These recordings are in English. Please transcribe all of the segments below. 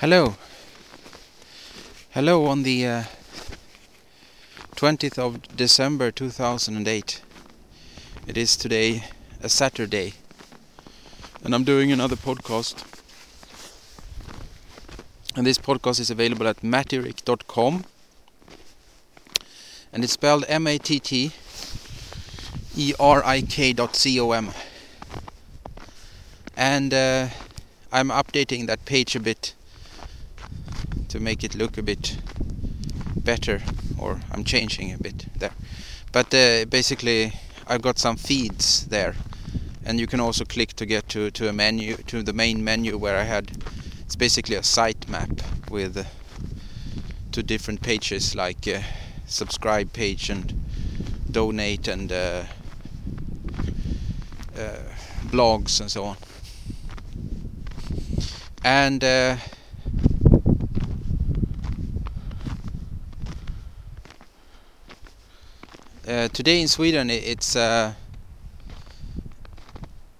Hello. Hello on the uh, 20th of December 2008. It is today a Saturday and I'm doing another podcast. And this podcast is available at matterik.com and it's spelled M A T T E R I K dot C O M. And uh, I'm updating that page a bit to make it look a bit better or I'm changing a bit there. But uh, basically I've got some feeds there. And you can also click to get to, to a menu to the main menu where I had it's basically a site map with uh, two different pages like uh, subscribe page and donate and uh, uh, blogs and so on. And uh, today in Sweden it's uh,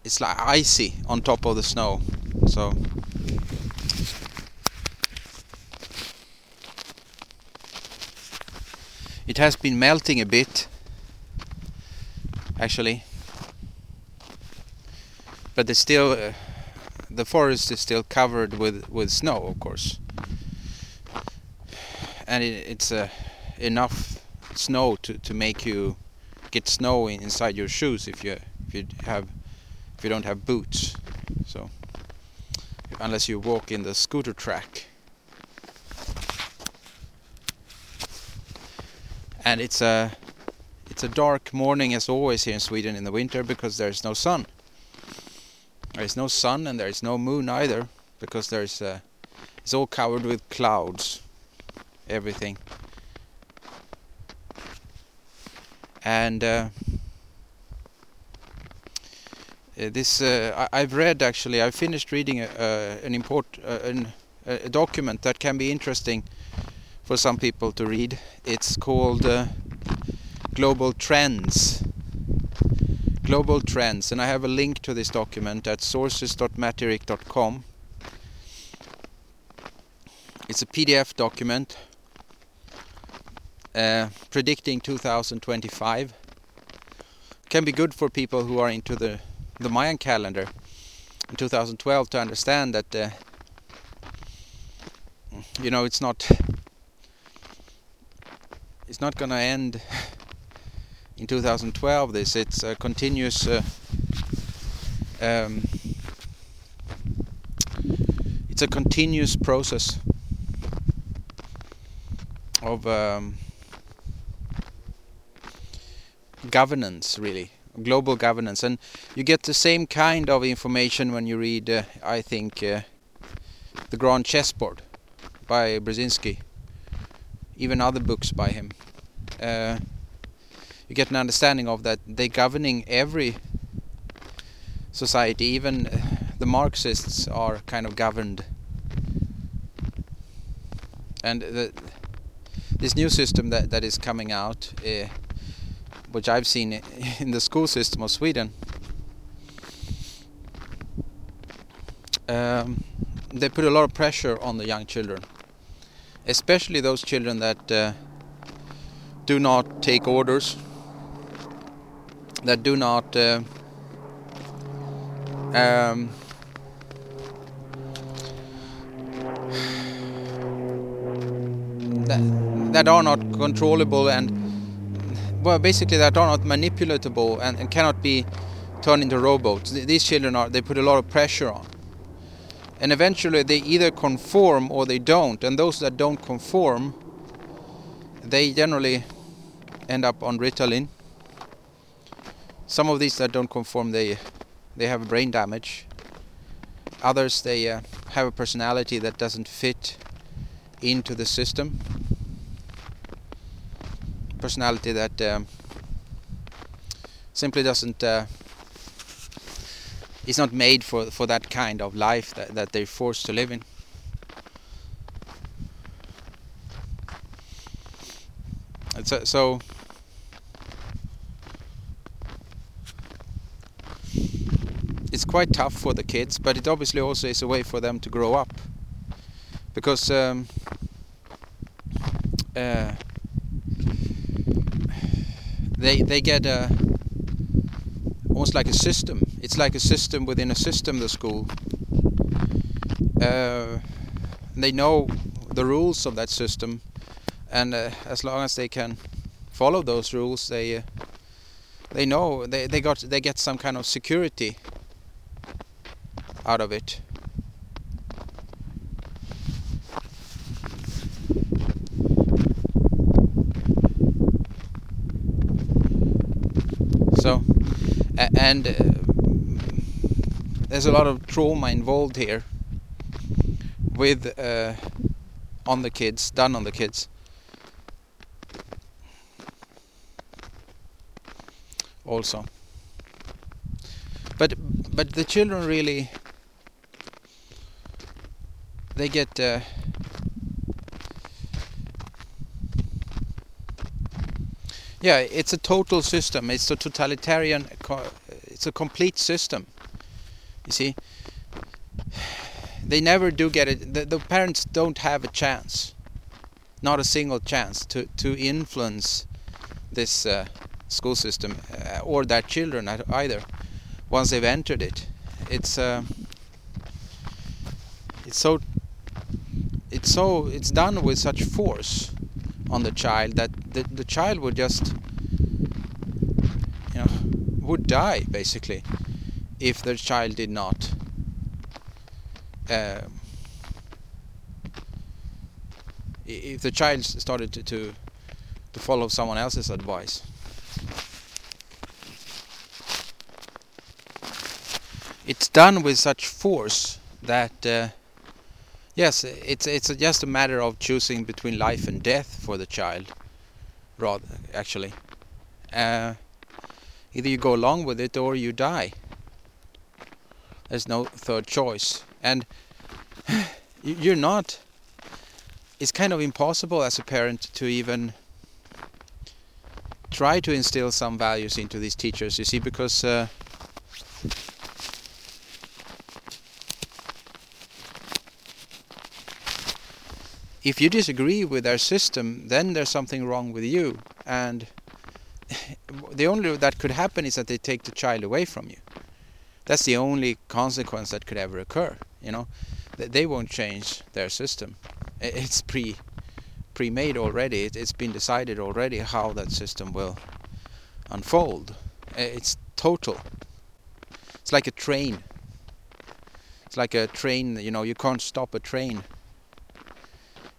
it's like icy on top of the snow so. It has been melting a bit actually. But it's still uh, the forest is still covered with with snow of course. And it, it's uh, enough snow to, to make you get snow in, inside your shoes if you if you have if you don't have boots. So unless you walk in the scooter track. And it's a it's a dark morning as always here in Sweden in the winter because there's no sun. There's no sun and there's no moon either because there's uh, it's all covered with clouds everything and uh, uh, this uh, I, have read actually I finished reading a, an import a document that can be interesting for some people to read. It's called global trends. Global trends and I have a link to this document at sources.matterik.com it's a PDF document. uh, predicting 2025 can be good for people who are into the the Mayan calendar in 2012 to understand that uh, you know it's not it's not going to end in 2012 this. It's a continuous uh, um, it's a continuous process of um, governance really global governance. And you get the same kind of information when you read uh, I think uh, the Grand Chessboard by Brzezinski even other books by him. Uh, you get an understanding of that they governing every society even uh, the Marxists are kind of governed. And the, this new system that, that is coming out uh, which I've seen in the school system of Sweden. Um, they put a lot of pressure on the young children, especially those children that uh, do not take orders, that do not uh, um, that, that are not controllable and well, basically that are not manipulatable and, and cannot be turned into robots. These children are they put a lot of pressure on, and eventually they either conform or they don't. And those that don't conform, they generally end up on Ritalin. Some of these that don't conform, they they have brain damage. Others they uh, have a personality that doesn't fit into the system personality that um, simply doesn't uh, is not made for for that kind of life that, that they're forced to live in. So, so it's quite tough for the kids, but it obviously also is a way for them to grow up. because um, uh, they they get a almost like a system. It's like a system within a system. The school. Uh, they know the rules of that system, and uh, as long as they can follow those rules, they uh, they know they they got they get some kind of security out of it. So, and uh, there's a lot of trauma involved here with uh, on the kids, done on the kids. Also, but but the children really they get uh, yeah it's a total system. It's a totalitarian it's a complete system. You see? They never do get it the, the parents don't have a chance not a single chance to to influence this uh, school system uh, or their children either once they've entered it. It's uh, it's so it's so it's done with such force on the child that the, the child would just you know would die basically if the child did not uh, if the child started to, to to follow someone else's advice. It's done with such force that uh, Yes, it's it's just a matter of choosing between life and death for the child, rather actually. Uh, either you go along with it or you die. There's no third choice, and you're not. It's kind of impossible as a parent to even try to instill some values into these teachers. You see, because. Uh, if you disagree with their system, then there's something wrong with you. And the only that could happen is that they take the child away from you. That's the only consequence that could ever occur. You know, they won't change their system. It's pre pre-made already. It's been decided already how that system will unfold. It's total. It's like a train. It's like a train. You know, you can't stop a train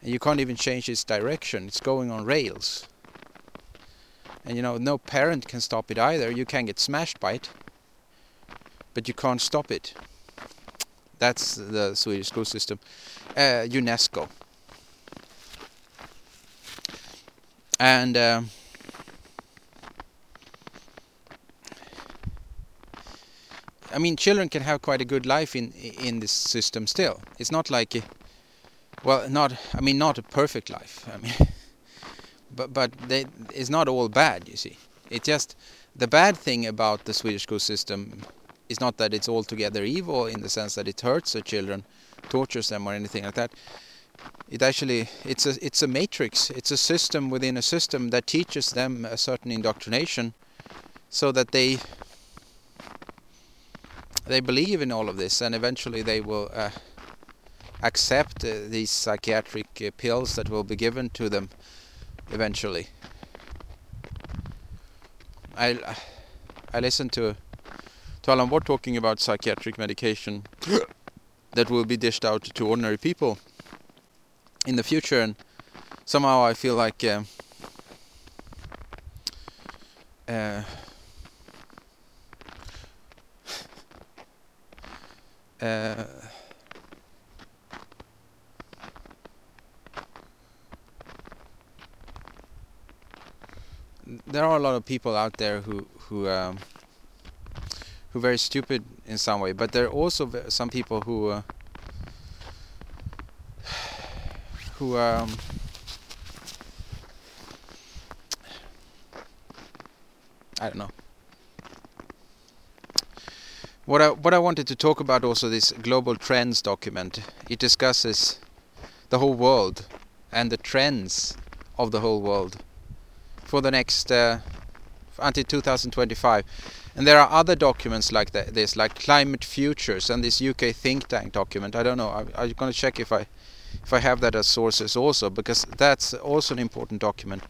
and you can't even change its direction. It's going on rails. And you know no parent can stop it either. You can get smashed by it but you can't stop it. That's the Swedish school system. Uh, UNESCO. And uh, I mean children can have quite a good life in in this system still. It's not like well, not I mean not a perfect life. I mean, but but they, it's not all bad. You see, it just the bad thing about the Swedish school system is not that it's altogether evil in the sense that it hurts the children, tortures them, or anything like that. It actually it's a it's a matrix. It's a system within a system that teaches them a certain indoctrination, so that they they believe in all of this, and eventually they will. Uh, accept uh, these psychiatric uh, pills that will be given to them eventually. I I listened to to Alan Watt talking about psychiatric medication that will be dished out to ordinary people in the future, and somehow I feel like. Uh, uh, uh, there are a lot of people out there who who um, who are very stupid in some way, but there are also some people who uh, who um, I don't know. What I what I wanted to talk about also this global trends document. It discusses the whole world and the trends of the whole world for the next uh, until 2025 and there are other documents like that, this like climate futures and this UK think tank document. I don't know I, I'm going to check if I if I have that as sources also because that's also an important document.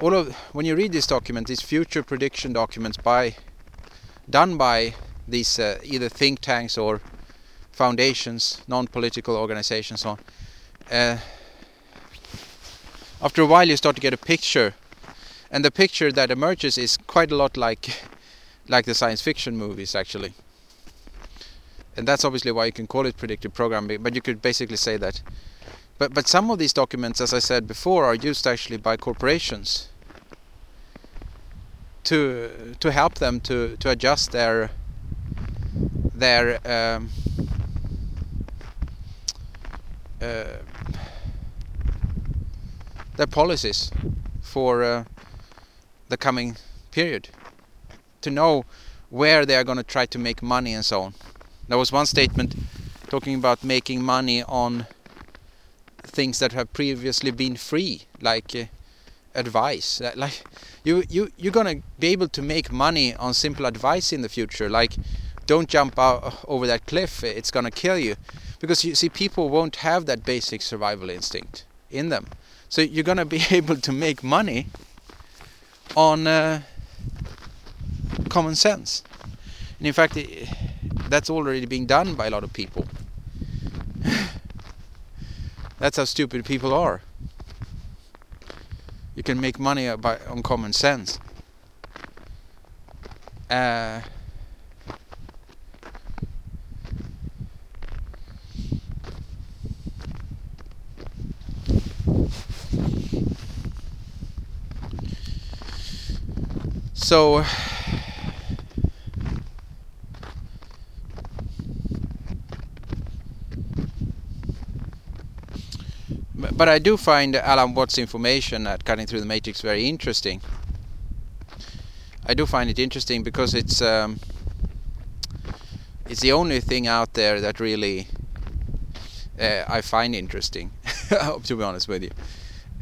All of when you read this document these future prediction documents by done by these uh, either think tanks or foundations non-political organizations so on uh, after a while you start to get a picture and the picture that emerges is quite a lot like like the science fiction movies actually. And that's obviously why you can call it predictive programming but you could basically say that. But but some of these documents as I said before are used actually by corporations to to help them to to adjust their their um, uh, their policies for uh, the coming period to know where they are going to try to make money and so on. There was one statement talking about making money on things that have previously been free, like uh, advice. Like you, you, you're going to be able to make money on simple advice in the future, like don't jump out over that cliff, it's going to kill you. Because you see, people won't have that basic survival instinct in them. So you're going to be able to make money on uh, common sense. And in fact, it, that's already being done by a lot of people. that's how stupid people are. You can make money by, on common sense. Uh, so but I do find Alan Watt's information at Cutting Through the Matrix very interesting. I do find it interesting because it's um, it's the only thing out there that really uh, I find interesting. to be honest with you,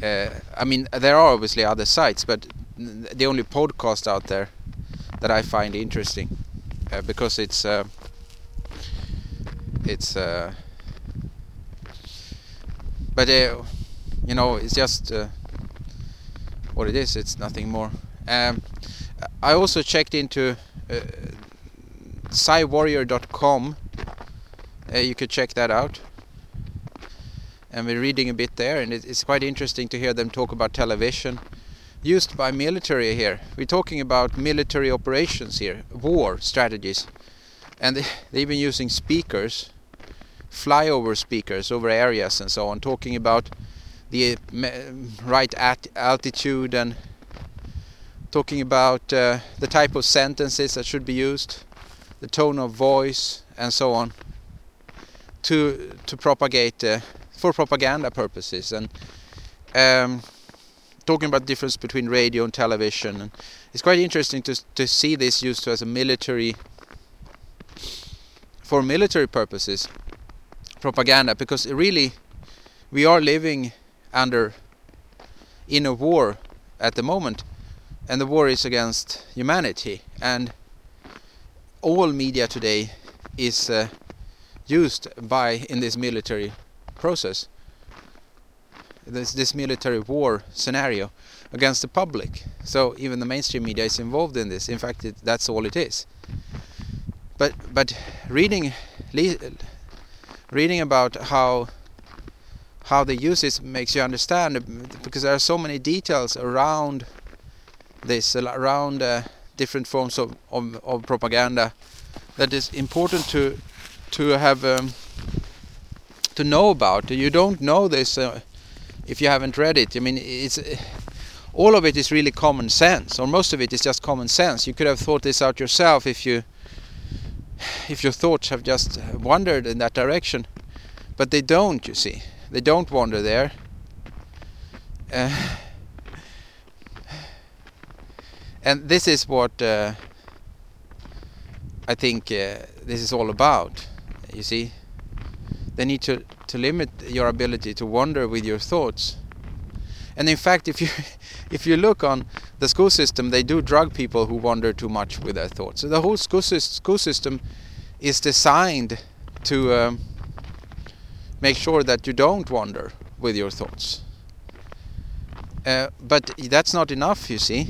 uh, I mean there are obviously other sites, but the only podcast out there that I find interesting uh, because it's uh, it's uh, but uh, you know it's just uh, what it is it's nothing more. Um, I also checked into uh, psywarrior.com uh, you could check that out. And we're reading a bit there and it's quite interesting to hear them talk about television used by military here we're talking about military operations here war strategies and they've been using speakers flyover speakers over areas and so on, talking about the right altitude and talking about uh, the type of sentences that should be used, the tone of voice, and so on, to to propagate uh, for propaganda purposes and. Um, talking about the difference between radio and television and it's quite interesting to to see this used as a military for military purposes propaganda because really we are living under in a war at the moment and the war is against humanity and all media today is uh, used by in this military process this this military war scenario against the public. So even the mainstream media is involved in this. In fact it, that's all it is. But but reading reading about how how they use this makes you understand because there are so many details around this around uh, different forms of, of, of, propaganda that is important to to have um, to know about. You don't know this uh, if you haven't read it i mean it's all of it is really common sense or most of it is just common sense. You could have thought this out yourself if you if your thoughts have just wandered in that direction. But they don't you see. They don't wander there. Uh, and this is what uh, I think uh, this is all about you see they need to to limit your ability to wander with your thoughts. And in fact, if you if you look on the school system, they do drug people who wander too much with their thoughts. So the whole school, school system is designed to um, make sure that you don't wander with your thoughts. Uh, but that's not enough, you see.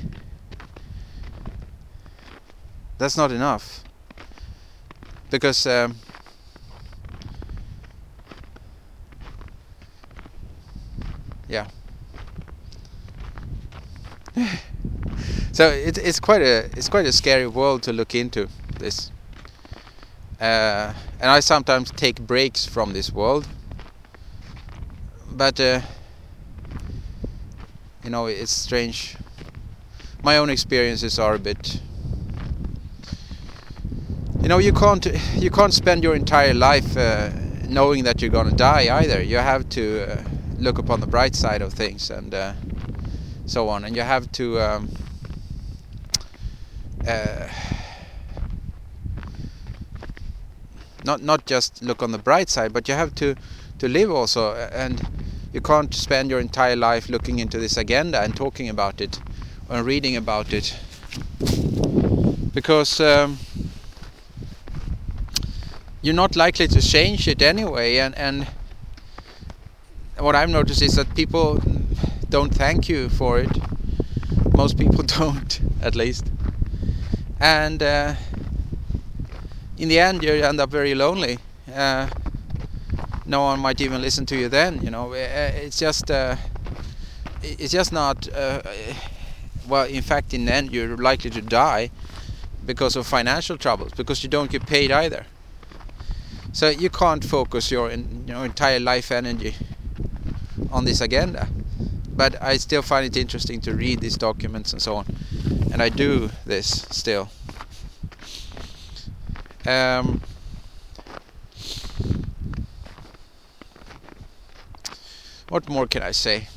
That's not enough. Because um, yeah. so it, it's quite a it's quite a scary world to look into this. Uh, and I sometimes take breaks from this world, but uh, you know it's strange. My own experiences are a bit. You know, you can't you can't spend your entire life uh, knowing that you're gonna die either. You have to uh, look upon the bright side of things and uh, so on, and you have to. Um, uh, not not just look on the bright side, but you have to to live also, and you can't spend your entire life looking into this agenda and talking about it and reading about it. Because um, you're not likely to change it anyway. And and what I've noticed is that people don't thank you for it. Most people don't at least. And uh, in the end you end up very lonely. Uh, no one might even listen to you then you know. Uh, it's just uh, it's just not uh, well in fact in the end you're likely to die because of financial troubles because you don't get paid either. So you can't focus your your entire life energy on this agenda. But I still find it interesting to read these documents and so on. And I do this still. Um, what more can I say?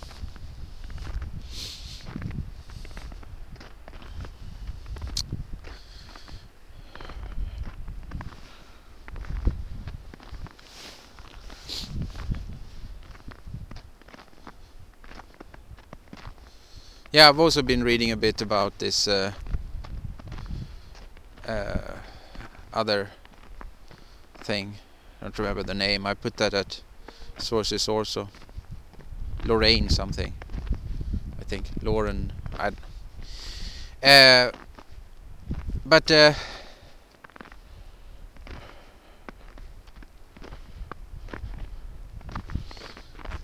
Yeah, I've also been reading a bit about this uh, uh, other thing. I don't remember the name. I put that at sources also. Lorraine something. I think Lauren. I. Uh, but uh,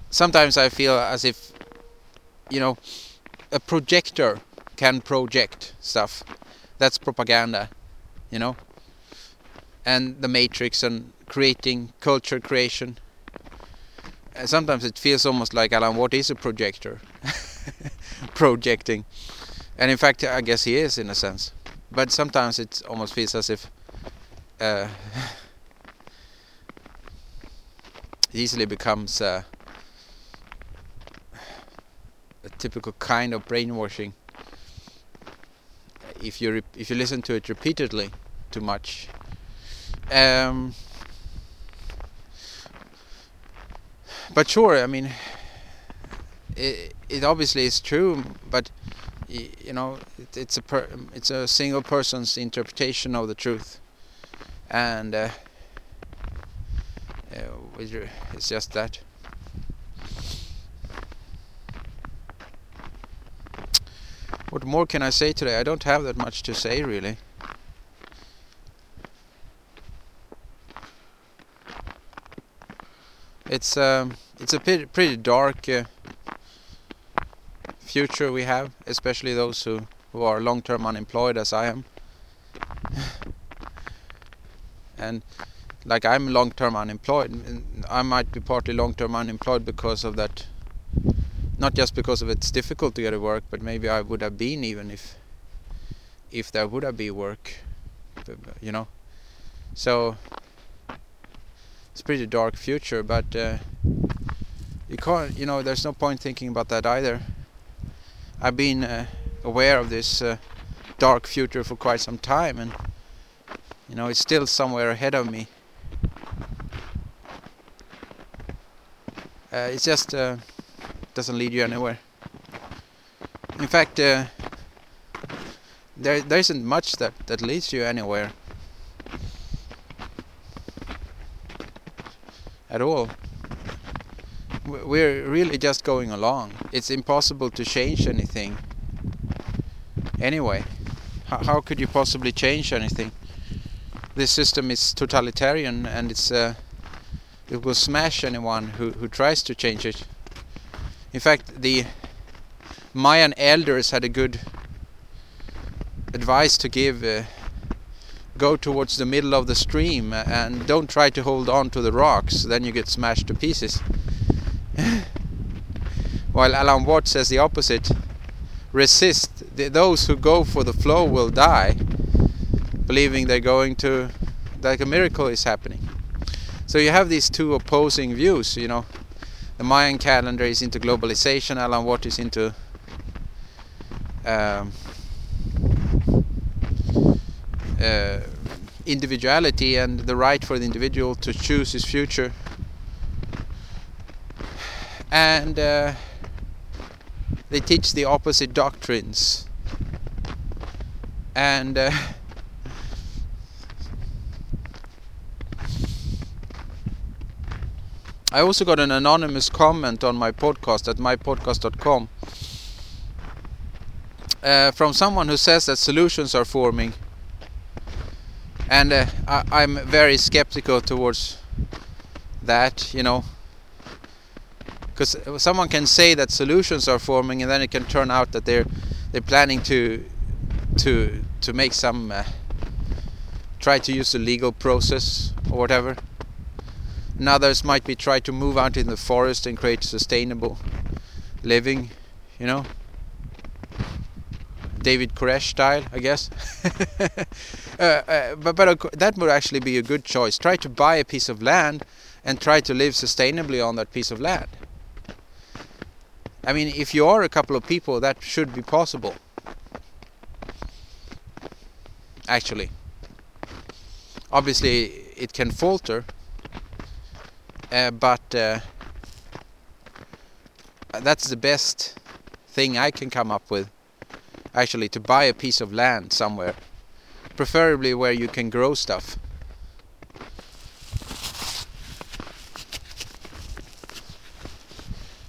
sometimes I feel as if you know a projector can project stuff. That's propaganda, you know and the matrix and creating culture creation. Uh, sometimes it feels almost like Alan, Watt is a projector? Projecting, and in fact, I guess he is in a sense. But sometimes it almost feels as if uh, it easily becomes uh, a typical kind of brainwashing. If you if you listen to it repeatedly too much, um, but sure, I mean, it, it obviously is true, but you know, it, it's a per, it's a single person's interpretation of the truth, and uh, it's just that. What more can I say today? I don't have that much to say really. it's um, it's a pretty, dark uh, future we have, especially those who who are long-term unemployed, as I am. and like I'm long-term unemployed, I might be partly long-term unemployed because of that. Not just because of it's difficult to get a work, but maybe I would have been even if if there would have been work, you know. So it's pretty dark future but uh, you can't you know there's no point thinking about that either I've been uh, aware of this uh, dark future for quite some time and you know it's still somewhere ahead of me Uh, it just uh, doesn't lead you anywhere. In fact, uh, there there isn't much that that leads you anywhere at all. We're really just going along. It's impossible to change anything. Anyway, how, how could you possibly change anything? This system is totalitarian and it's uh, it will smash anyone who, who tries to change it. In fact, the Mayan elders had a good advice to give. Uh, go towards the middle of the stream and don't try to hold on to the rocks, then you get smashed to pieces. While Alan Watt says the opposite resist. Those who go for the flow will die, believing they're going to, like a miracle is happening. So you have these two opposing views, you know. The Mayan calendar is into globalization, Alan Watt is into um, uh, individuality and the right for the individual to choose his future. And uh, they teach the opposite doctrines. And uh, I also got an anonymous comment on my podcast at mypodcast.com uh, from someone who says that solutions are forming. And uh, I, am very skeptical towards that you know because someone can say that solutions are forming and then it can turn out that they're they're planning to to to make some uh, try to use the legal process or whatever and others might be try to move out in the forest and create sustainable living you know David Koresh style, I guess. uh, uh, but but that would actually be a good choice. Try to buy a piece of land and try to live sustainably on that piece of land. I mean, if you are a couple of people, that should be possible. Actually, obviously it can falter, uh, but uh, that's the best thing I can come up with actually to buy a piece of land somewhere preferably where you can grow stuff.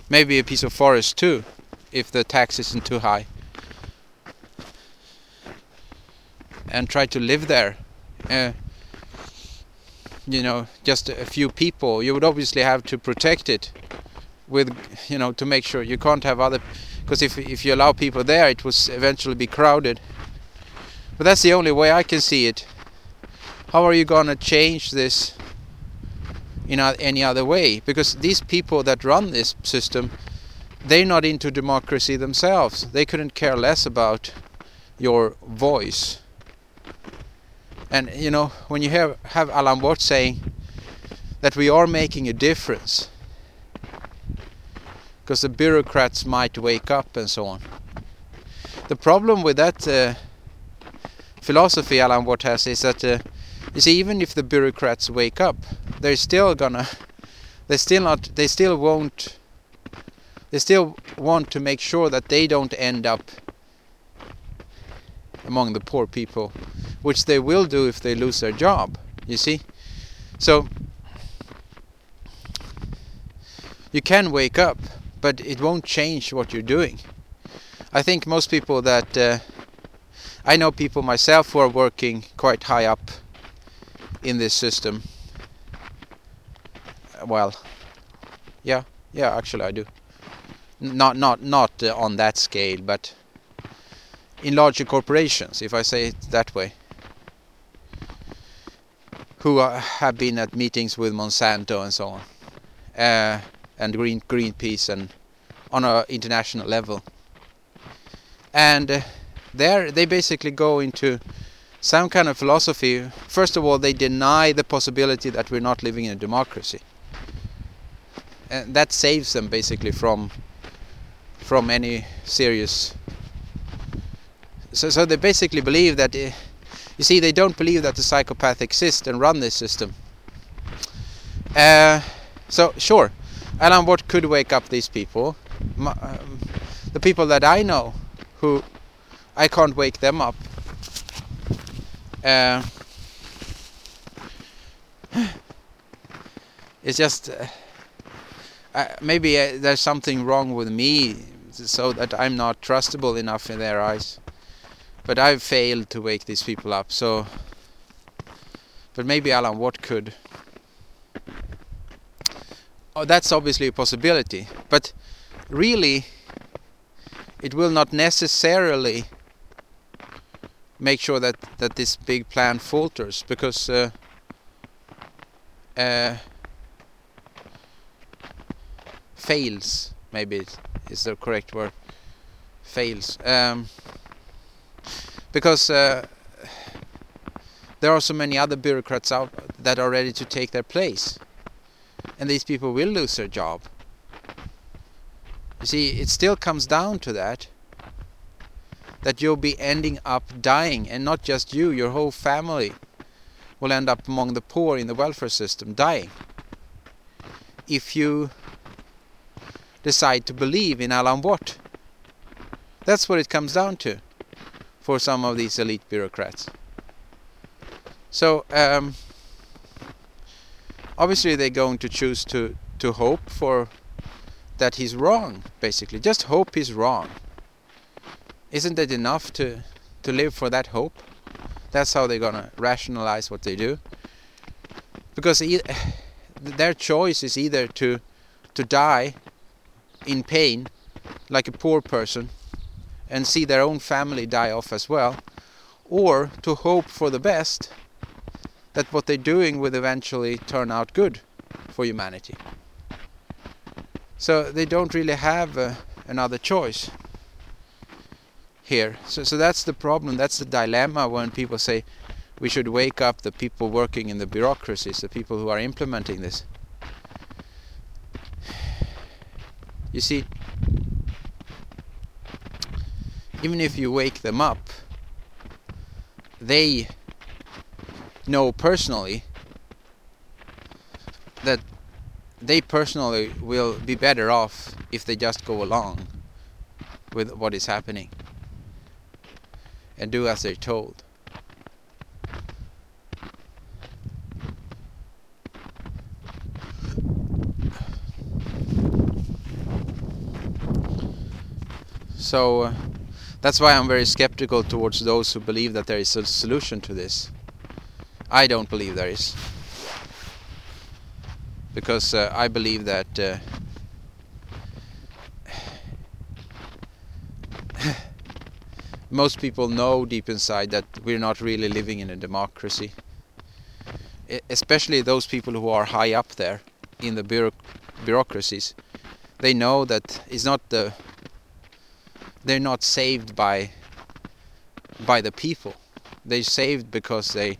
Maybe a piece of forest too if the tax isn't too high. And try to live there. Uh, you know just a few people you would obviously have to protect it with you know to make sure. You can't have other because if if you allow people there it will eventually be crowded. But that's the only way I can see it. How are you gonna change this in any other way? Because these people that run this system they're not into democracy themselves. They couldn't care less about your voice and you know when you have have Alan Watt saying that we are making a difference because the bureaucrats might wake up and so on. The problem with that uh, philosophy Alan Watt has is that uh, you see even if the bureaucrats wake up, they're still gonna they still not they still won't they still want to make sure that they don't end up among the poor people, which they will do if they lose their job. You see, so you can wake up but it won't change what you're doing. I think most people that uh, I know people myself who are working quite high up in this system. Well, yeah, yeah, actually I do. Not not not uh, on that scale, but in larger corporations, if I say it that way, who are, have been at meetings with Monsanto and so on. Uh, and Green Greenpeace and on an international level. And uh, there they basically go into some kind of philosophy. First of all, they deny the possibility that we're not living in a democracy, and that saves them basically from from any serious. So, so they basically believe that. Uh, you see, they don't believe that the psychopath exists and run this system. Uh, so sure, Alan Watt could wake up these people. My, um, the people that I know who I can't wake them up. Uh, it's just uh, maybe uh, there's something wrong with me so that I'm not trustable enough in their eyes. But I've failed to wake these people up. So, but maybe Alan Watt could. Oh, that's obviously a possibility. But really, it will not necessarily make sure that that this big plan falters because uh, uh, fails maybe is the correct word fails um, because uh, there are so many other bureaucrats out that are ready to take their place. And these people will lose their job. You see it still comes down to that that you'll be ending up dying and not just you your whole family will end up among the poor in the welfare system dying. If you decide to believe in Alan Watt. That's what it comes down to for some of these elite bureaucrats. So um, obviously they're going to choose to to hope for that he's wrong. Basically, just hope he's wrong. Isn't it enough to to live for that hope? That's how they're gonna rationalize what they do. Because e their choice is either to to die in pain like a poor person and see their own family die off as well or to hope for the best that what they're doing will eventually turn out good for humanity. So they don't really have uh, another choice here. So, so that's the problem, that's the dilemma when people say we should wake up the people working in the bureaucracies, the people who are implementing this. You see, even if you wake them up, they know personally that they personally will be better off if they just go along with what is happening and do as they're told. So uh, that's why I'm very skeptical towards those who believe that there is a solution to this. I don't believe there is. Because uh, I believe that uh, most people know deep inside that we're not really living in a democracy. Especially those people who are high up there in the bureau bureaucracies. They know that it's not the they're not saved by by the people. They're saved because they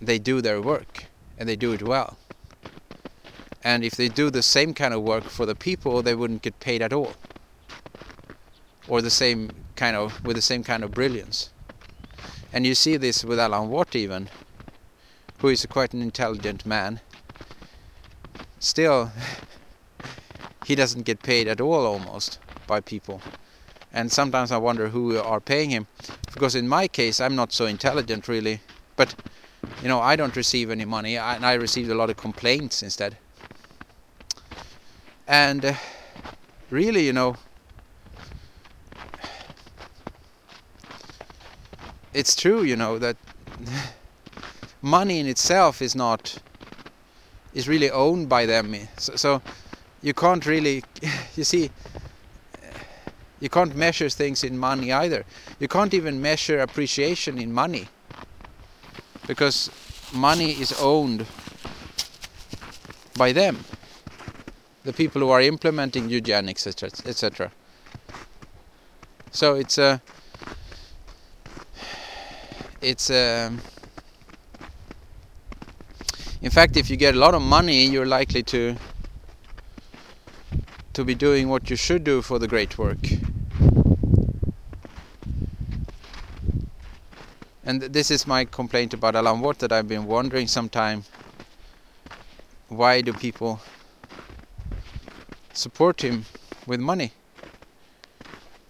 they do their work and they do it well. And if they do the same kind of work for the people, they wouldn't get paid at all. Or the same kind of with the same kind of brilliance. And you see this with Alan Watt even, who is quite an intelligent man. Still, he doesn't get paid at all almost by people and sometimes I wonder who are paying him. Because in my case I'm not so intelligent really. But you know I don't receive any money. And I received a lot of complaints instead. And uh, really you know it's true you know that money in itself is not is really owned by them. So, so you can't really you see you can't measure things in money either. You can't even measure appreciation in money. Because money is owned by them. The people who are implementing eugenics, etc. So it's a it's a in fact if you get a lot of money you're likely to to be doing what you should do for the great work and this is my complaint about Alan Watt that I've been wondering sometime why do people support him with money.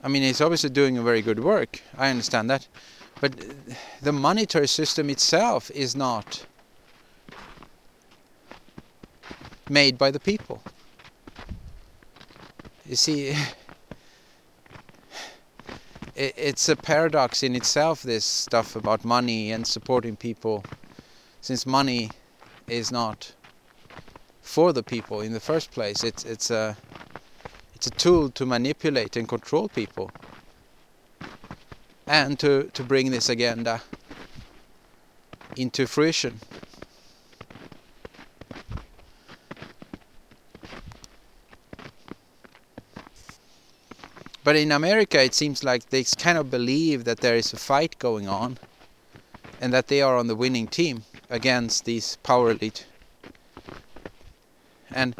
I mean, he's obviously doing a very good work. I understand that, but the monetary system itself is not made by the people. You see, it's a paradox in itself. This stuff about money and supporting people, since money is not for the people in the first place. It's it's a it's a tool to manipulate and control people, and to to bring this agenda into fruition. But in America, it seems like they kind of believe that there is a fight going on and that they are on the winning team against these power elite. And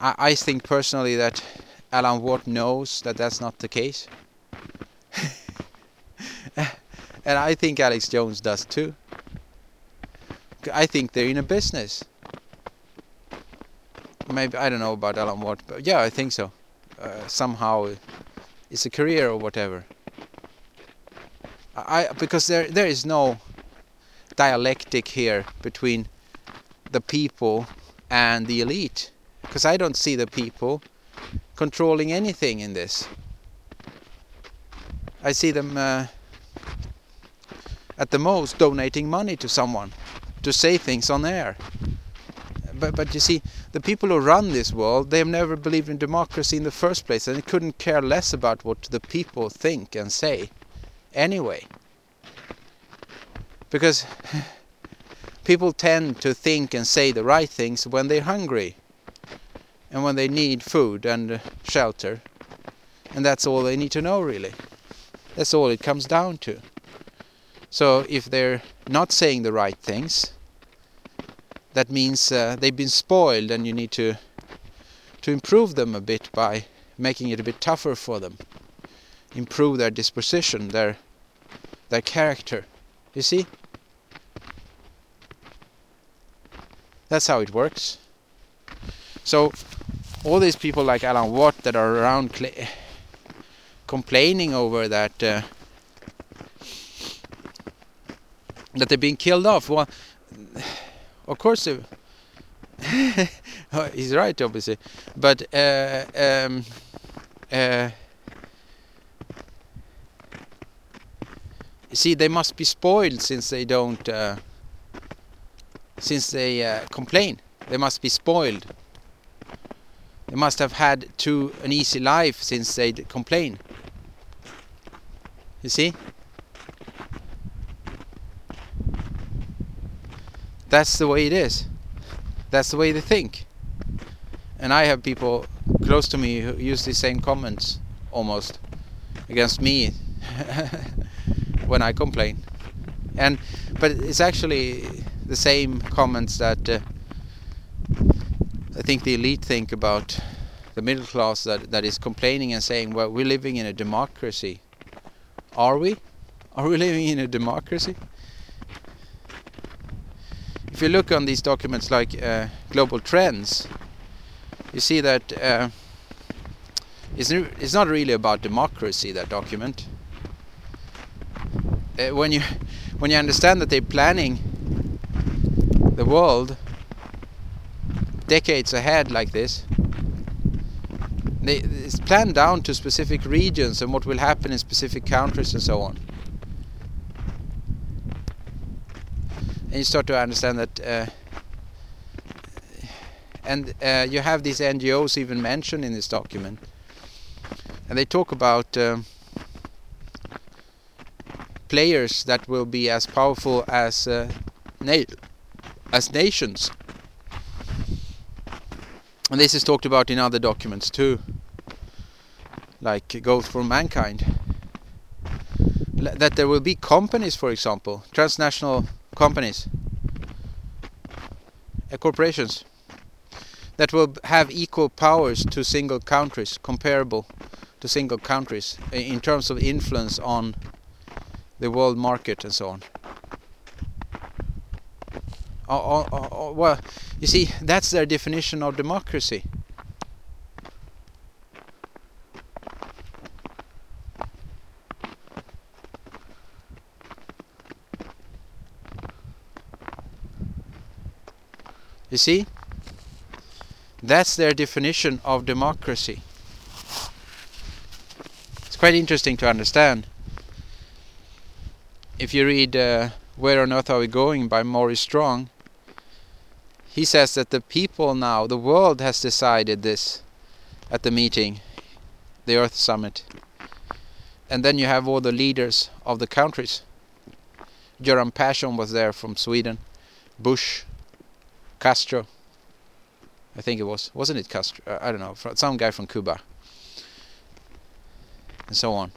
I, I think personally that Alan Watt knows that that's not the case. and I think Alex Jones does too. I think they're in a business. Maybe I don't know about Alan Watt, but yeah, I think so. Uh, somehow it's a career or whatever. I because there there is no dialectic here between the people and the elite because I don't see the people controlling anything in this. I see them uh, at the most donating money to someone to say things on air. But but you see the people who run this world, they have never believed in democracy in the first place, and they couldn't care less about what the people think and say anyway. Because people tend to think and say the right things when they're hungry and when they need food and uh, shelter. And that's all they need to know, really. That's all it comes down to. So if they're not saying the right things, that means uh, they've been spoiled and you need to to improve them a bit by making it a bit tougher for them. Improve their disposition their their character. You see? That's how it works. So all these people like Alan Watt that are around complaining over that uh, that they're being killed off well of course, uh, he's right, obviously, but uh, um, uh, see, they must be spoiled since they don't, uh, since they uh, complain. They must be spoiled. They must have had too an easy life since they complain. You see? That's the way it is. That's the way they think. And I have people close to me who use the same comments almost against me when I complain. And but it's actually the same comments that uh, I think the elite think about the middle class that that is complaining and saying, "Well, we're living in a democracy." Are we? Are we living in a democracy? If you look on these documents like uh, global trends, you see that uh, it's, it's not really about democracy. That document. Uh, when you when you understand that they're planning the world decades ahead like this, they, it's planned down to specific regions and what will happen in specific countries and so on. And you start to understand that uh, and uh, you have these NGOs even mentioned in this document. And they talk about uh, players that will be as powerful as uh, na as nations. And this is talked about in other documents too. Like Goals for Mankind. That there will be companies for example transnational companies, uh, corporations that will have equal powers to single countries, comparable to single countries in terms of influence on the world market and so on. Oh, oh, oh, well, you see, that's their definition of democracy. You see? That's their definition of democracy. It's quite interesting to understand. If you read uh, Where on Earth Are We Going by Maurice Strong, he says that the people now, the world has decided this at the meeting, the Earth Summit. And then you have all the leaders of the countries. Göran Persson was there from Sweden, Bush, Castro, I think it was, wasn't it Castro? I don't know, some guy from Cuba, and so on.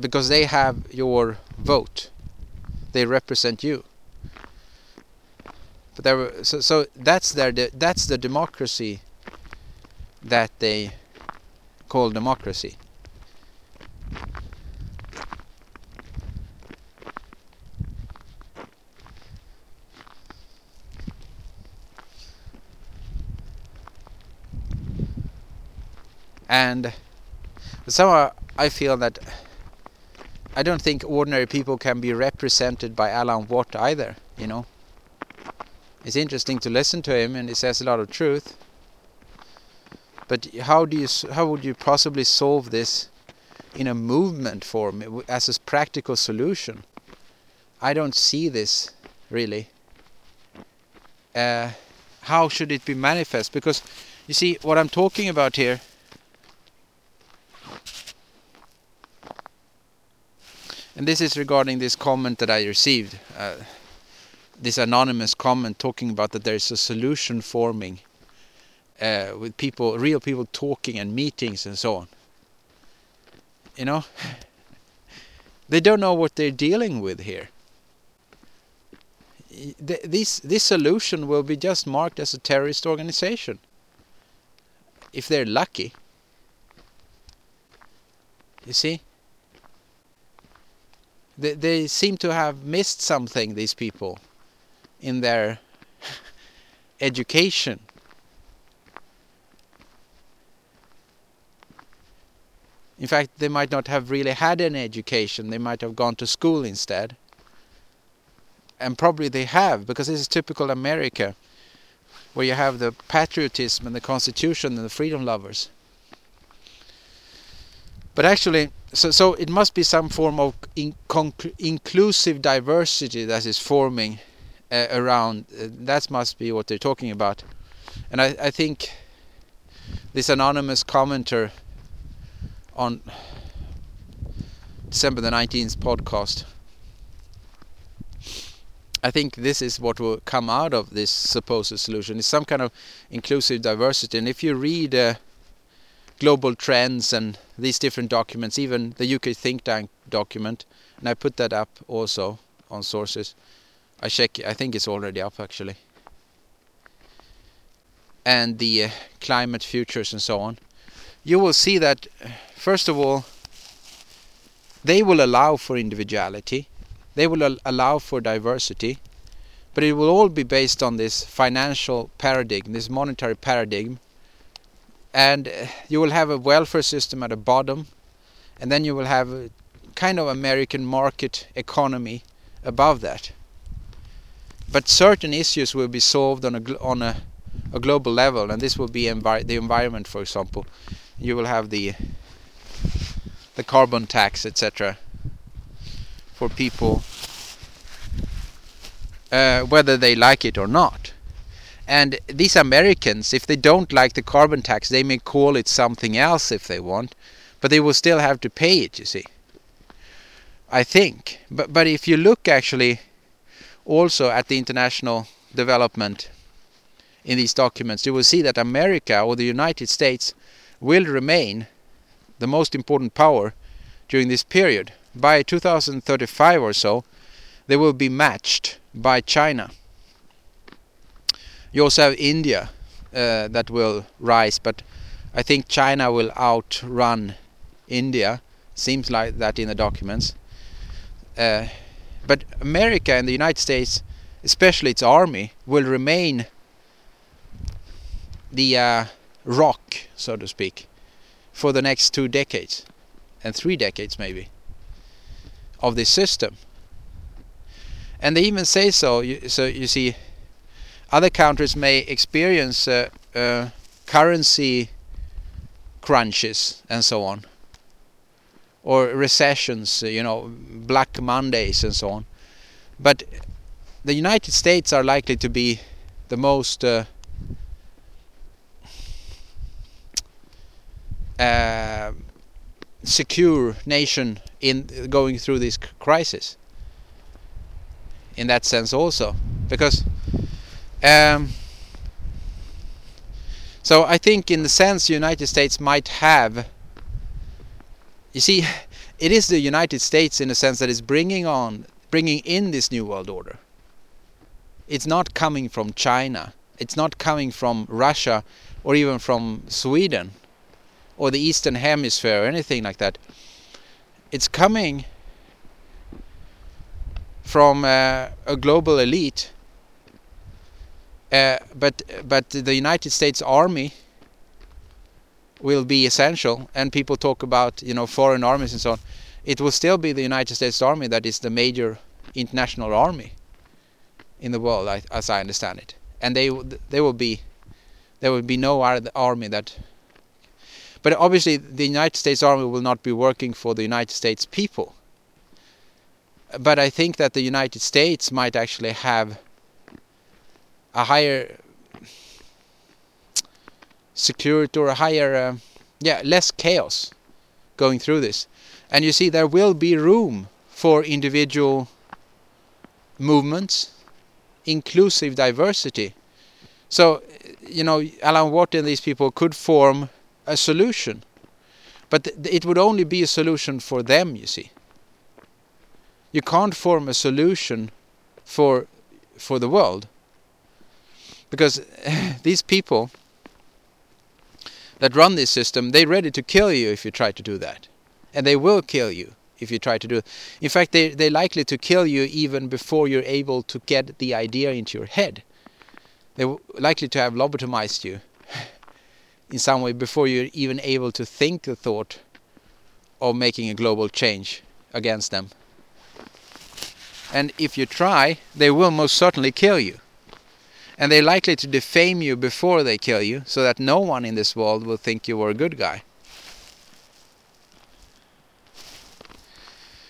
Because they have your vote, they represent you. But there were, so so that's their that's the democracy that they call democracy. and somehow I feel that I don't think ordinary people can be represented by Alan Watt either, you know. It's interesting to listen to him and he says a lot of truth. But how do you how would you possibly solve this in a movement form as a practical solution? I don't see this really. Uh, how should it be manifest? Because you see what I'm talking about here And this is regarding this comment that I received, uh, this anonymous comment talking about that there is a solution forming uh, with people, real people talking and meetings and so on. You know, they don't know what they're dealing with here. This this solution will be just marked as a terrorist organization if they're lucky. You see? they, they seem to have missed something these people in their education in fact they might not have really had any education. They might have gone to school instead. And probably they have because this is typical america where you have the patriotism and the constitution and the freedom lovers. But actually so so it must be some form of in inclusive diversity that is forming uh, around uh, that must be what they're talking about. And I, I think this anonymous commenter on December the 19th podcast I think this is what will come out of this supposed solution is some kind of inclusive diversity and if you read uh, global trends and these different documents, even the UK think tank document, and I put that up also on sources. I check, I think it's already up actually. And the uh, climate futures and so on. You will see that, first of all, they will allow for individuality, they will al allow for diversity, but it will all be based on this financial paradigm, this monetary paradigm, and uh, you will have a welfare system at the bottom. And then you will have a kind of American market economy above that. But certain issues will be solved on a on a, a global level. And this will be envi the environment for example. You will have the the carbon tax etc for people uh, whether they like it or not and these Americans, if they don't like the carbon tax, they may call it something else if they want, but they will still have to pay it, you see. I think. But but if you look actually also at the international development in these documents, you will see that America or the United States will remain the most important power during this period. By 2035 or so, they will be matched by China. You also have India uh, that will rise, but I think China will outrun India. Seems like that in the documents. Uh, but America and the United States, especially its army, will remain the uh, rock, so to speak, for the next two decades and three decades maybe of this system. And they even say so. So you see, other countries may experience uh, uh, currency crunches and so on, or recessions, you know, Black Mondays and so on. But the United States are likely to be the most uh, uh, secure nation in going through this crisis. In that sense, also, because um, so I think, in the sense, the United States might have. You see, it is the United States, in a sense, that is bringing on, bringing in this new world order. It's not coming from China. It's not coming from Russia, or even from Sweden, or the Eastern Hemisphere, or anything like that. It's coming from uh, a global elite uh, but but the United States Army will be essential, and people talk about you know foreign armies and so on. It will still be the United States Army that is the major international army in the world, as I understand it, and they they will be there will be no other army that. But obviously, the United States Army will not be working for the United States people. But I think that the United States might actually have a higher security or a higher uh, yeah less chaos going through this and you see there will be room for individual movements inclusive diversity so you know Alan Watt and these people could form a solution. But it would only be a solution for them you see. You can't form a solution for for the world. Because these people that run this system they're ready to kill you if you try to do that. And they will kill you if you try to do it. In fact they they're likely to kill you even before you're able to get the idea into your head. They're likely to have lobotomized you in some way before you're even able to think the thought of making a global change against them and if you try they will most certainly kill you and they're likely to defame you before they kill you so that no one in this world will think you were a good guy.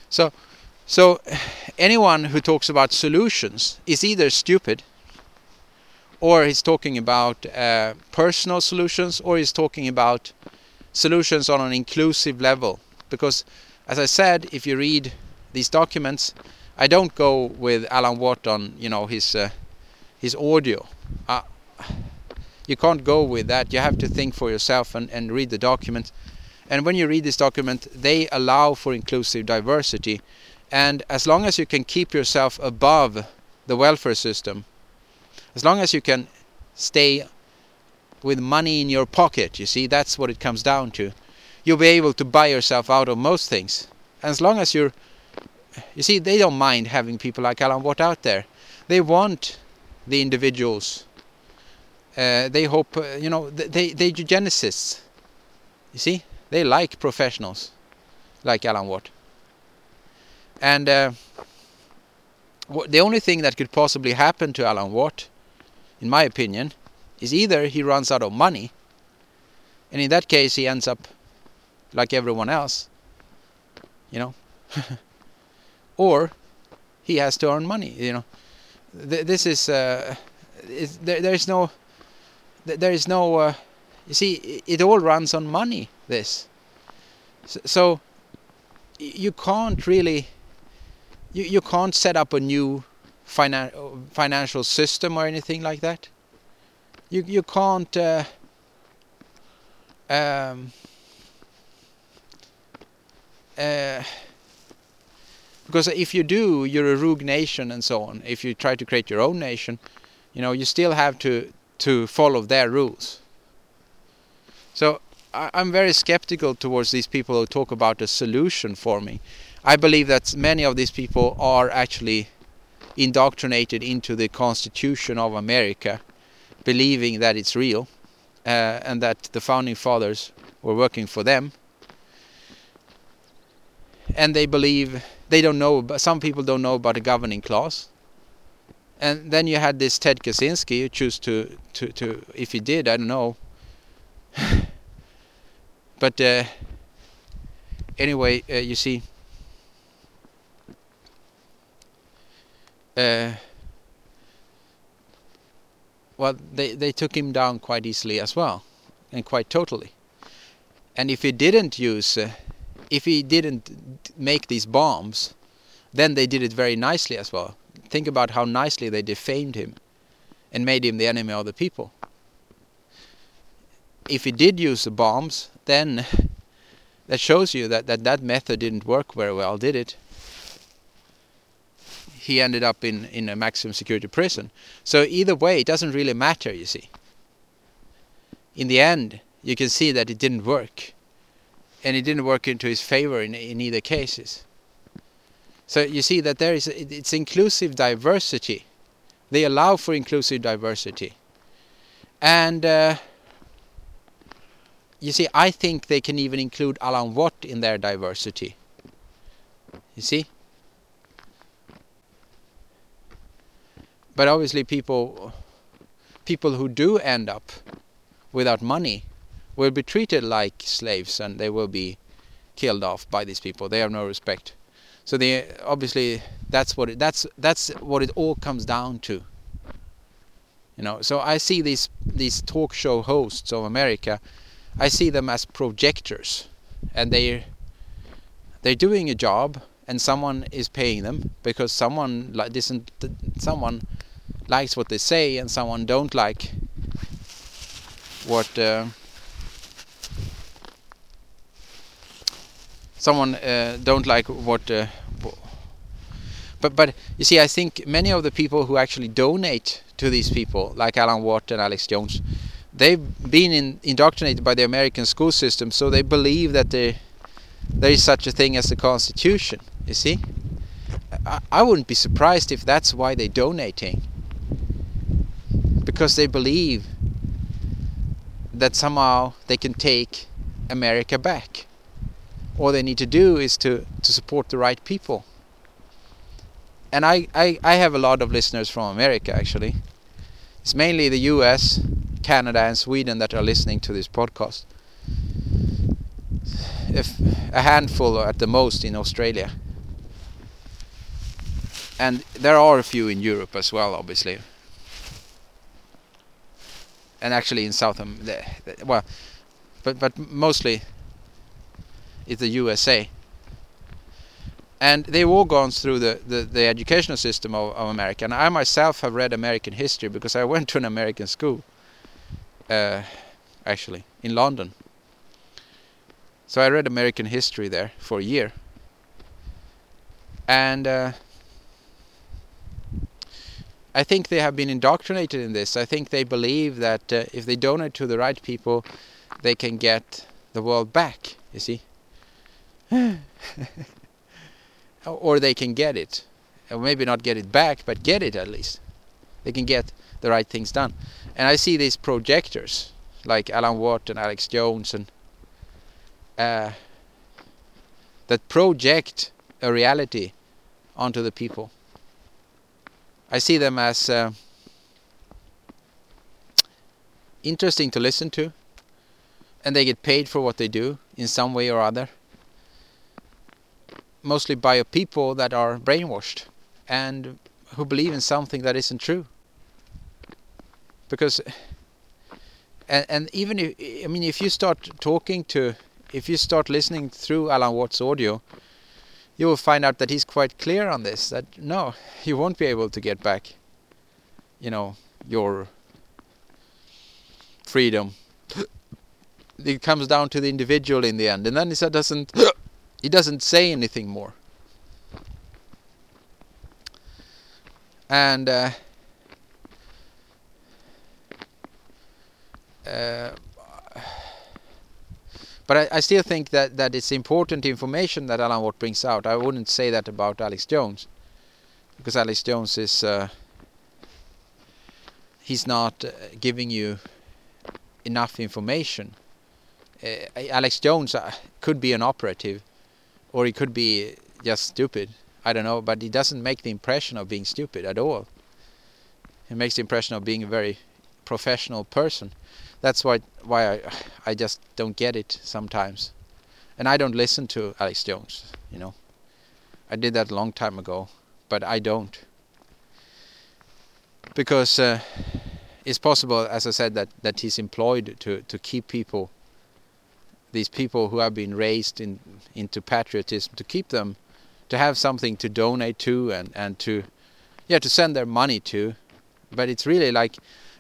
So, so anyone who talks about solutions is either stupid or he's talking about uh, personal solutions or he's talking about solutions on an inclusive level because as I said if you read these documents I don't go with Alan Watt on you know his uh, his audio. Uh, you can't go with that. You have to think for yourself and, and read the document. And when you read this document, they allow for inclusive diversity. And as long as you can keep yourself above the welfare system, as long as you can stay with money in your pocket, you see, that's what it comes down to. You'll be able to buy yourself out of most things. As long as you're, you see, they don't mind having people like Alan Watt out there. They want the individuals. Uh, they hope, uh, you know, they they eugenicists. You see, they like professionals, like Alan Watt. And uh, the only thing that could possibly happen to Alan Watt, in my opinion, is either he runs out of money, and in that case he ends up like everyone else, you know, or he has to earn money, you know. Th this is uh, there, there is no there is no uh, you see it all runs on money this. So, so you can't really you, you can't set up a new finan financial system or anything like that you you can't uh, um, uh, because if you do, you're a rogue nation and so on. If you try to create your own nation, you know, you still have to to follow their rules. So I, I'm very skeptical towards these people who talk about a solution for me. I believe that many of these people are actually indoctrinated into the Constitution of America, believing that it's real, uh, and that the founding fathers were working for them. And they believe they don't know. Some people don't know about the governing class. And then you had this Ted Kaczynski who chose to, to, to if he did, I don't know. but uh, anyway, uh, you see, well, they they took him down quite easily as well, and quite totally. And if he didn't use, uh, if he didn't make these bombs, then they did it very nicely as well. Think about how nicely they defamed him, and made him the enemy of the people. If he did use the bombs, then that shows you that that, that method didn't work very well, did it? He ended up in, in a maximum security prison. So either way, it doesn't really matter, you see. In the end, you can see that it didn't work. And it didn't work into his favor in, in either cases. So you see that there is it's inclusive diversity. They allow for inclusive diversity. And uh, you see, I think they can even include Alan Watt in their diversity. You see? But obviously people people who do end up without money will be treated like slaves and they will be killed off by these people. They have no respect. So obviously that's what it, that's that's what it all comes down to. You know so i see these these talk show hosts of america i see them as projectors and they they're doing a job and someone is paying them because someone like isn't someone likes what they say and someone don't like what uh, someone uh, don't like what uh, but but you see I think many of the people who actually donate to these people like Alan Watt and Alex Jones they've been in, indoctrinated by the American school system so they believe that there there is such a thing as the constitution you see? I, I wouldn't be surprised if that's why they're donating because they believe that somehow they can take America back. All they need to do is to, to support the right people. And I, I, I have a lot of listeners from America actually. It's mainly the US, Canada and Sweden that are listening to this podcast. If a handful at the most in Australia. And there are a few in Europe as well obviously and actually in South um, well, but but mostly it's the USA. And they've all gone through the, the, the educational system of, of America. And I myself have read American history because I went to an American school, uh, actually, in London. So I read American history there for a year. And uh, I think they have been indoctrinated in this. I think they believe that uh, if they donate to the right people, they can get the world back, you see. or they can get it. Or maybe not get it back, but get it at least. They can get the right things done. And I see these projectors, like Alan Watt and Alex Jones, and uh, that project a reality onto the people. I see them as uh, interesting to listen to and they get paid for what they do in some way or other. Mostly by people that are brainwashed and who believe in something that isn't true. Because and, and even if I mean if you start talking to if you start listening through Alan Watt's audio you will find out that he's quite clear on this that no you won't be able to get back you know your freedom. It comes down to the individual in the end and then he doesn't he doesn't say anything more. And uh, uh, but I, I, still think that, that it's important information that Alan Watt brings out. I wouldn't say that about Alex Jones, because Alex Jones is uh, he's not uh, giving you enough information uh, Alex Jones uh, could be an operative, or he could be just stupid. I don't know, but he doesn't make the impression of being stupid at all. He makes the impression of being very professional person. That's why why I I just don't get it sometimes, and I don't listen to Alex Jones. You know, I did that a long time ago, but I don't because uh, it's possible, as I said, that that he's employed to to keep people, these people who have been raised in into patriotism, to keep them, to have something to donate to and and to, yeah, to send their money to, but it's really like.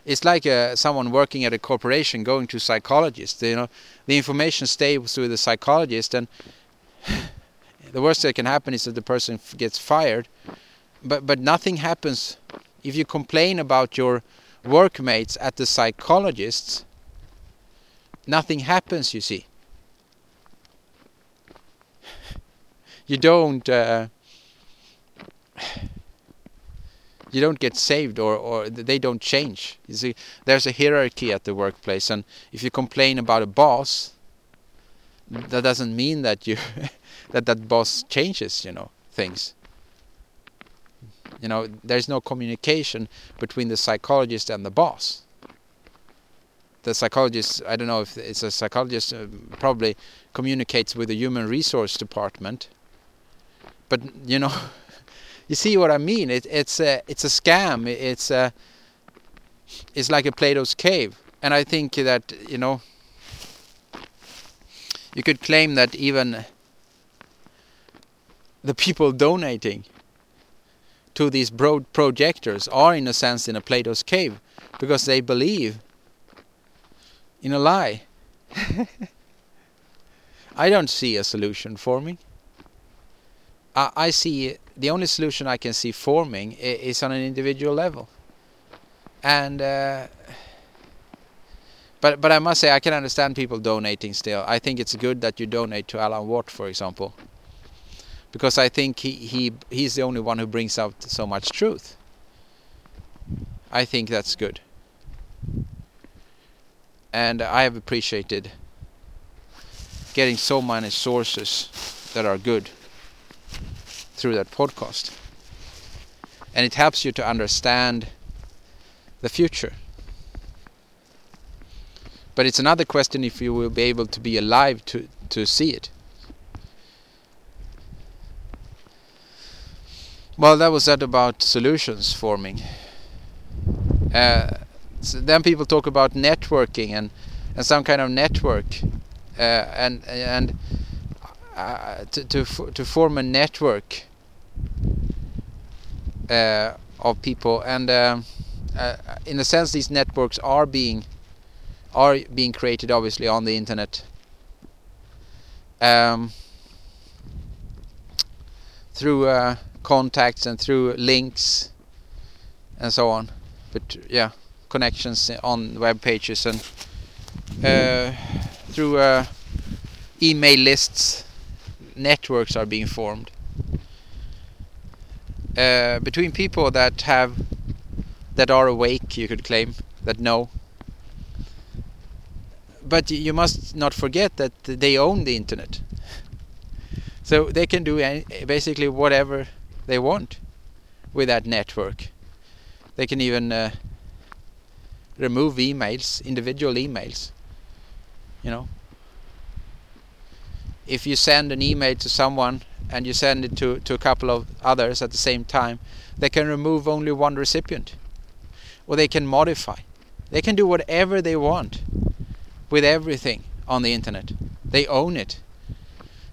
It's like uh, someone working at a corporation going to a psychologist. You know, the information stays with the psychologist, and the worst that can happen is that the person gets fired. But but nothing happens if you complain about your workmates at the psychologists, nothing happens, you see. You don't uh, you don't get saved or, or they don't change. You see, there's a hierarchy at the workplace and if you complain about a boss, that doesn't mean that you that that boss changes, you know, things you know there's no communication between the psychologist and the boss the psychologist i don't know if it's a psychologist uh, probably communicates with the human resource department but you know you see what i mean it, it's a it's a scam it's a it's like a plato's cave and i think that you know you could claim that even the people donating to these broad projectors are in a sense in a Plato's cave because they believe in a lie. I don't see a solution forming. I, I see the only solution I can see forming is on an individual level. And uh, but but I must say I can understand people donating still. I think it's good that you donate to Alan Watt, for example because I think he, he he's the only one who brings out so much truth. I think that's good. And I have appreciated getting so many sources that are good through that podcast. And it helps you to understand the future. But it's another question if you will be able to be alive to, to see it. Well, that was that about solutions forming. Uh, so then people talk about networking and, and some kind of network, uh, and and uh, to to to form a network uh, of people, and um, uh, in a sense, these networks are being are being created, obviously, on the internet. Um, through uh, contacts and through links and so on. But yeah, connections on web pages and uh, through uh, email lists, networks are being formed uh, between people that have that are awake, you could claim, that know. But you must not forget that they own the internet. So they can do any, basically whatever they want with that network. They can even uh, remove emails, individual emails. You know, if you send an email to someone and you send it to, to a couple of others at the same time, they can remove only one recipient. Or they can modify. They can do whatever they want with everything on the internet. They own it.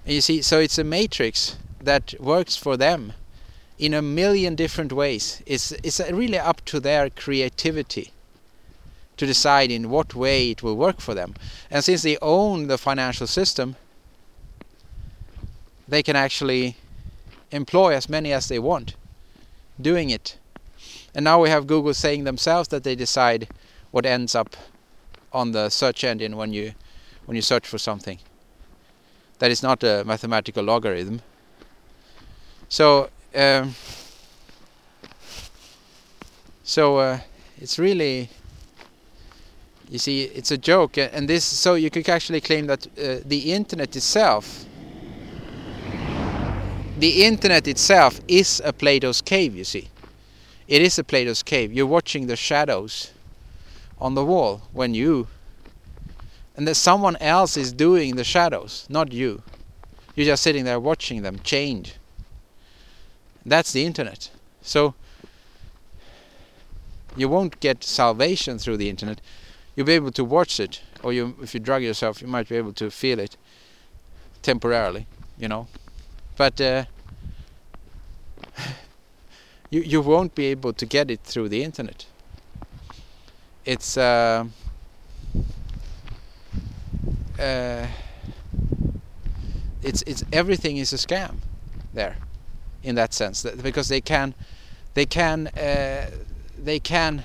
And you see, so it's a matrix that works for them in a million different ways. It's, it's really up to their creativity to decide in what way it will work for them. And since they own the financial system, they can actually employ as many as they want doing it. And now we have Google saying themselves that they decide what ends up on the search engine when you when you search for something. That is not a mathematical logarithm. So um, so uh, it's really You see, it's a joke, and this so you could actually claim that uh, the internet itself, the internet itself is a Plato's cave. You see, it is a Plato's cave. You're watching the shadows on the wall when you, and that someone else is doing the shadows, not you. You're just sitting there watching them change. That's the internet. So you won't get salvation through the internet you'll be able to watch it, or you, if you drug yourself, you might be able to feel it temporarily, you know. But uh, you you won't be able to get it through the internet. It's uh, uh, it's it's everything is a scam there, in that sense, because they can they can uh, they can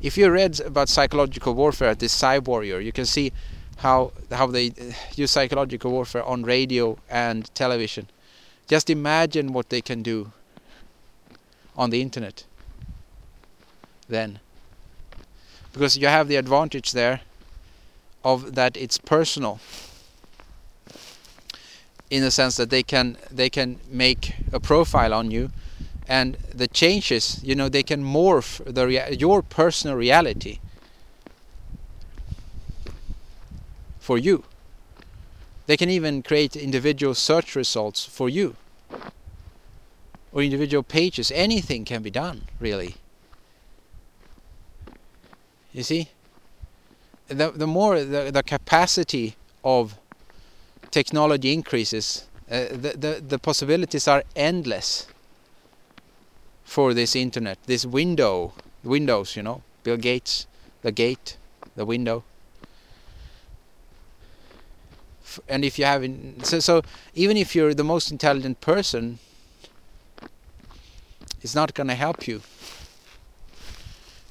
if you read about psychological warfare this Psywarrior, you can see how how they uh, use psychological warfare on radio and television. Just imagine what they can do on the internet then. Because you have the advantage there of that it's personal in the sense that they can they can make a profile on you and the changes you know they can morph the your personal reality for you they can even create individual search results for you. Or individual pages. Anything can be done really. You see? The the more the, the capacity of technology increases uh, the, the the possibilities are endless for this internet, this window, windows, you know, Bill Gates, the gate, the window. And if you have, in, so so even if you're the most intelligent person, it's not going to help you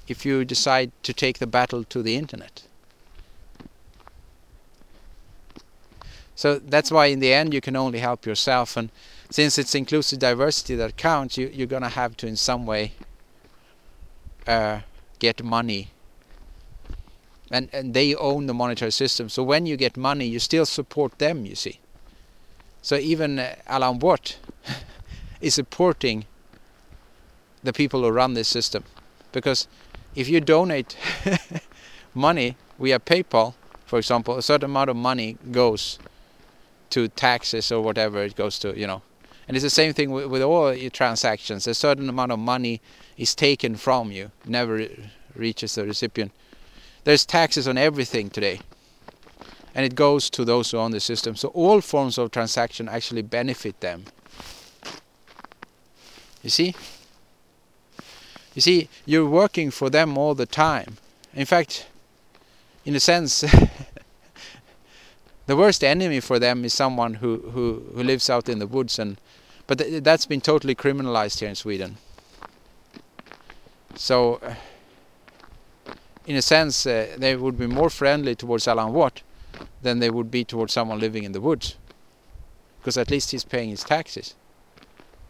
if you decide to take the battle to the internet. So that's why in the end you can only help yourself and since it's inclusive diversity that counts, you, you're gonna have to in some way uh, get money. And, and they own the monetary system. So when you get money, you still support them, you see. So even uh, Alan Watt is supporting the people who run this system. Because if you donate money via PayPal, for example, a certain amount of money goes to taxes or whatever it goes to, you know, and it's the same thing with, with all your transactions. A certain amount of money is taken from you, never reaches the recipient. There's taxes on everything today. And it goes to those who own the system. So all forms of transaction actually benefit them. You see? You see, you're working for them all the time. In fact, in a sense, the worst enemy for them is someone who, who, who lives out in the woods and but th that's been totally criminalized here in Sweden. So, uh, in a sense, uh, they would be more friendly towards Alan Watt than they would be towards someone living in the woods. Because at least he's paying his taxes.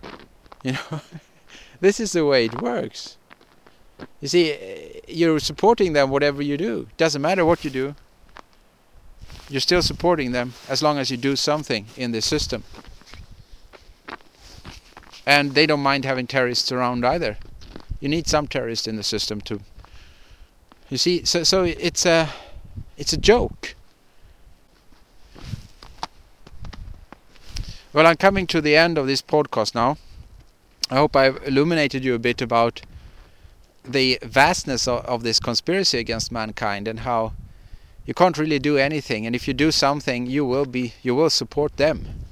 You know, this is the way it works. You see, uh, you're supporting them whatever you do. Doesn't matter what you do. You're still supporting them as long as you do something in the system and they don't mind having terrorists around either. You need some terrorists in the system too. You see, so so it's a it's a joke. Well, I'm coming to the end of this podcast now. I hope I've illuminated you a bit about the vastness of, of this conspiracy against mankind and how you can't really do anything and if you do something you will be you will support them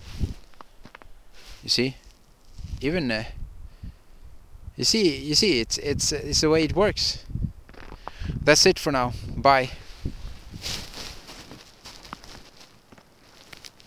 you see even uh, you see you see it's it's it's the way it works that's it for now. Bye